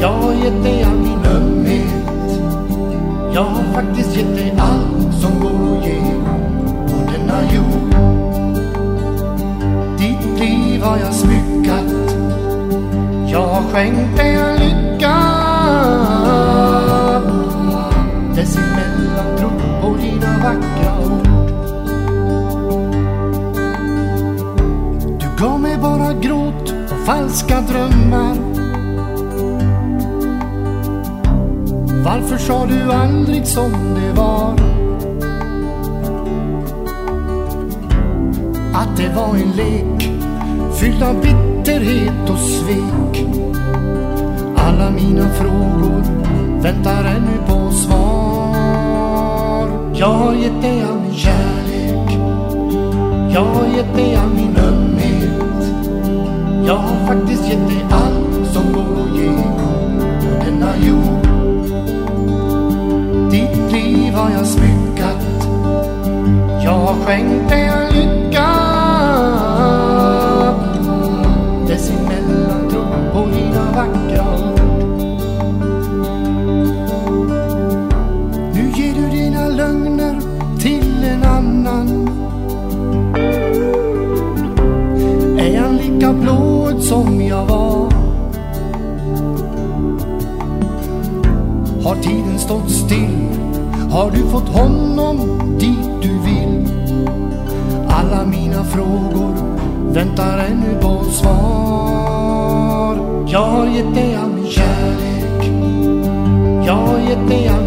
Jag har gett dig all min ömhet. Jag har faktiskt gett dig allt som går att ge på denna jord. Ditt liv har jag smyckat. Jag har skänkt dig all lycka. Dessemellan tro på dina vackra ord. Du gav mig bara gråt falska drömmar. Varför sa du aldrig som det var? Att det var en lek fylld av bitterhet och svek. Alla mina frågor väntar ännu på svar. Jag har gett dig all min kärlek. Jag har gett dig all min ömhet. Jag har faktiskt gett dig allt som går att ge på denna jord. Ditt liv har jag smyckat. Jag har skänkt dig var? Har tiden stått still? Har du fått honom dit du vill? Alla mina frågor väntar ännu på svar. Jag har gett dig all min kärlek. Jag har gett dig all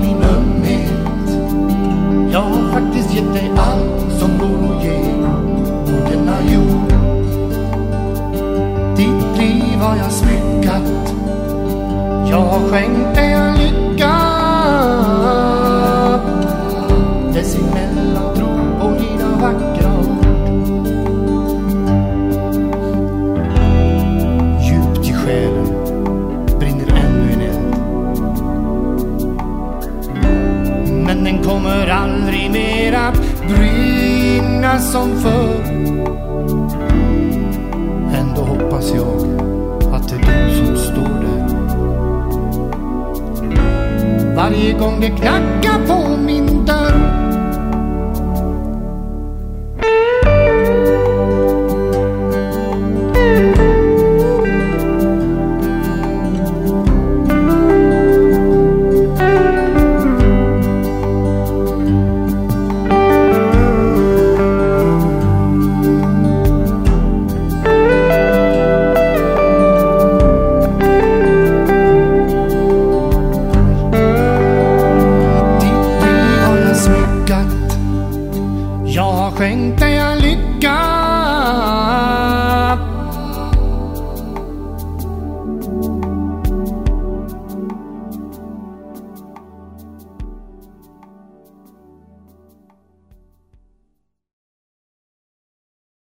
har jag smyckat. Jag har skänkt dig all lycka. Dessemellan tro på dina vackra ord. Djupt i själen brinner ännu en eld. Men den kommer aldrig mer att brinna som förr. Ändå hoppas jag Varje gång det knackar på